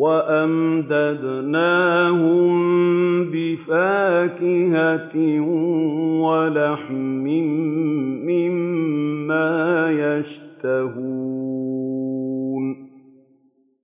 وَأَمْدَدْنَاهُم بِفَاكِهَةٍ وَلَحْمٍ مِّمَّا يَشْتَهُونَ